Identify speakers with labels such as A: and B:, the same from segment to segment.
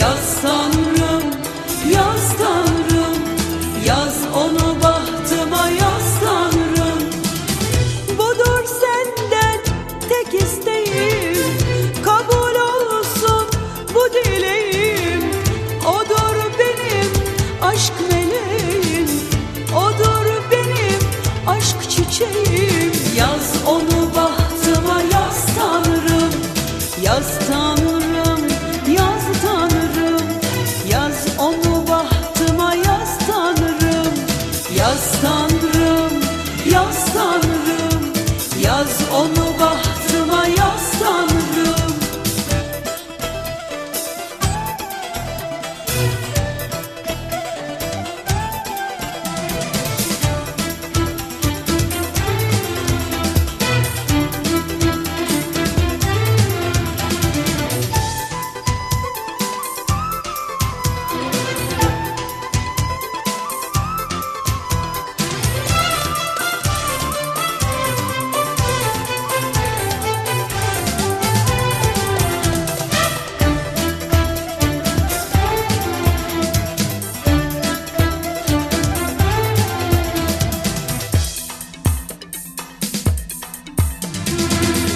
A: yazsan onu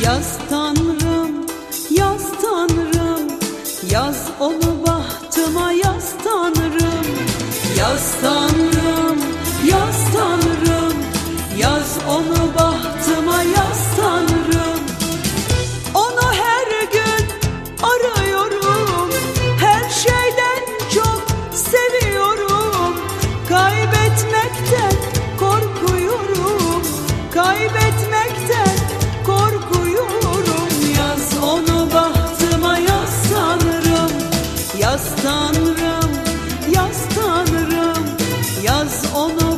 A: Yaz tanrım, yaz tanrım Yaz onu bahtıma yaz tanrım. Yaz tanrım. onu